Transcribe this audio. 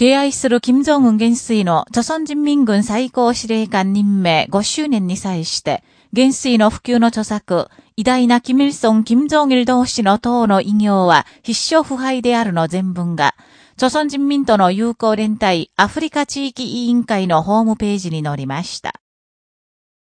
敬愛する金正恩元帥の朝鮮人民軍最高司令官任命5周年に際して、元帥の普及の著作、偉大な金日ル金正・キ・同士の党の異業は必勝腐敗であるの全文が、朝鮮人民との友好連帯アフリカ地域委員会のホームページに載りました。